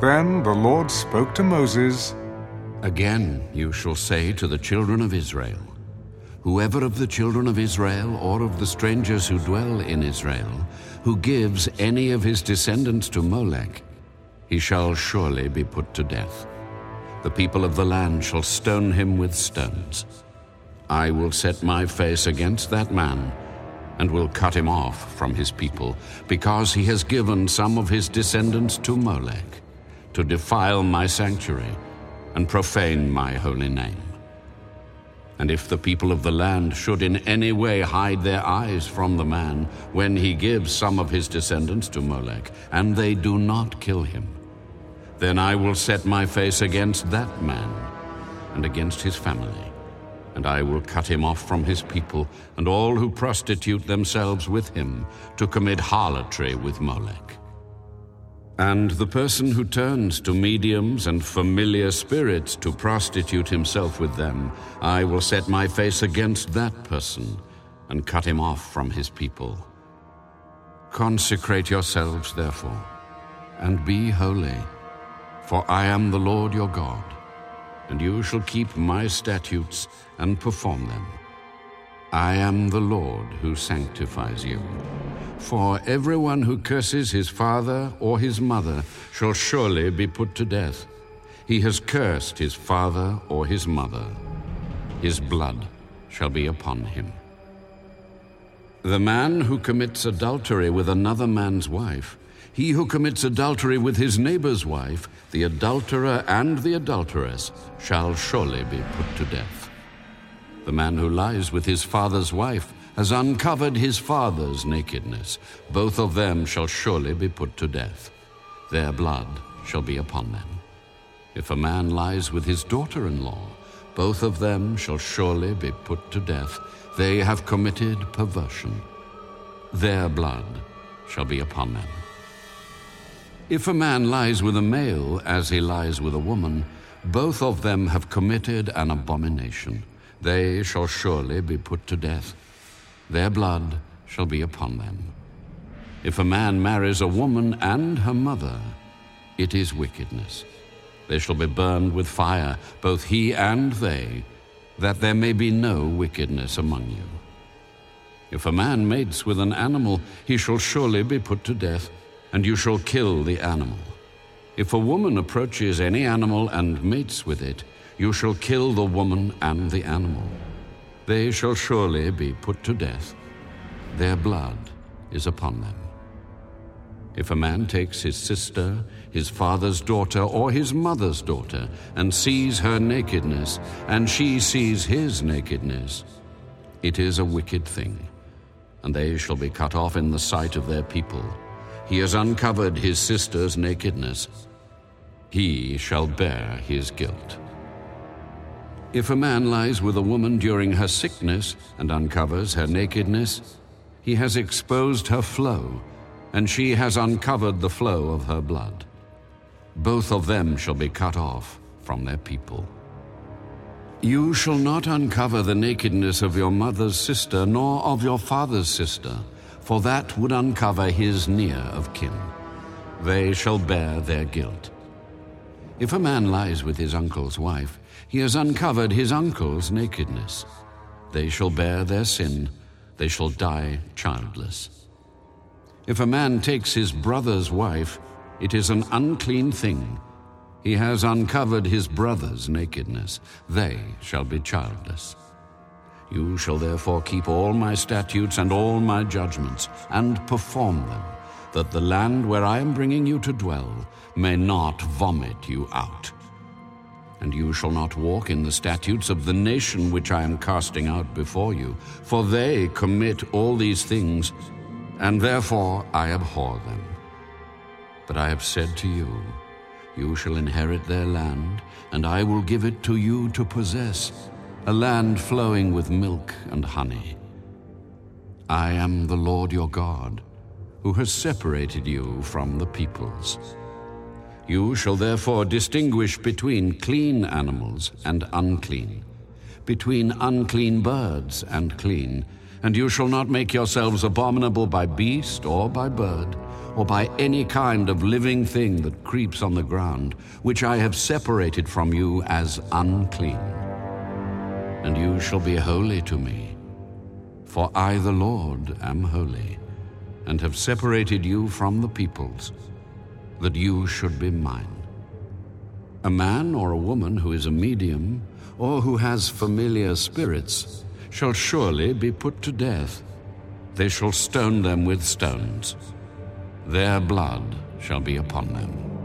Then the Lord spoke to Moses Again you shall say to the children of Israel, Whoever of the children of Israel or of the strangers who dwell in Israel, who gives any of his descendants to Molech, he shall surely be put to death. The people of the land shall stone him with stones. I will set my face against that man and will cut him off from his people, because he has given some of his descendants to Molech, to defile my sanctuary and profane my holy name. And if the people of the land should in any way hide their eyes from the man when he gives some of his descendants to Molech, and they do not kill him, then I will set my face against that man and against his family, and I will cut him off from his people and all who prostitute themselves with him to commit harlotry with Molech. And the person who turns to mediums and familiar spirits to prostitute himself with them, I will set my face against that person and cut him off from his people. Consecrate yourselves, therefore, and be holy, for I am the Lord your God, and you shall keep my statutes and perform them. I am the Lord who sanctifies you. For everyone who curses his father or his mother shall surely be put to death. He has cursed his father or his mother. His blood shall be upon him. The man who commits adultery with another man's wife, he who commits adultery with his neighbor's wife, the adulterer and the adulteress, shall surely be put to death. The man who lies with his father's wife has uncovered his father's nakedness. Both of them shall surely be put to death. Their blood shall be upon them. If a man lies with his daughter in law, both of them shall surely be put to death. They have committed perversion. Their blood shall be upon them. If a man lies with a male as he lies with a woman, both of them have committed an abomination. They shall surely be put to death. Their blood shall be upon them. If a man marries a woman and her mother, it is wickedness. They shall be burned with fire, both he and they, that there may be no wickedness among you. If a man mates with an animal, he shall surely be put to death, and you shall kill the animal. If a woman approaches any animal and mates with it, you shall kill the woman and the animal. They shall surely be put to death. Their blood is upon them. If a man takes his sister, his father's daughter, or his mother's daughter, and sees her nakedness, and she sees his nakedness, it is a wicked thing, and they shall be cut off in the sight of their people. He has uncovered his sister's nakedness. He shall bear his guilt. If a man lies with a woman during her sickness and uncovers her nakedness, he has exposed her flow, and she has uncovered the flow of her blood. Both of them shall be cut off from their people. You shall not uncover the nakedness of your mother's sister, nor of your father's sister, for that would uncover his near of kin. They shall bear their guilt. If a man lies with his uncle's wife, he has uncovered his uncle's nakedness. They shall bear their sin, they shall die childless. If a man takes his brother's wife, it is an unclean thing. He has uncovered his brother's nakedness. They shall be childless. You shall therefore keep all my statutes and all my judgments, and perform them, that the land where I am bringing you to dwell may not vomit you out. And you shall not walk in the statutes of the nation which I am casting out before you, for they commit all these things, and therefore I abhor them. But I have said to you, You shall inherit their land, and I will give it to you to possess, a land flowing with milk and honey. I am the Lord your God, who has separated you from the peoples. You shall therefore distinguish between clean animals and unclean, between unclean birds and clean, and you shall not make yourselves abominable by beast or by bird, or by any kind of living thing that creeps on the ground, which I have separated from you as unclean. And you shall be holy to me, for I, the Lord, am holy, and have separated you from the peoples, that you should be mine. A man or a woman who is a medium, or who has familiar spirits, shall surely be put to death. They shall stone them with stones. Their blood shall be upon them.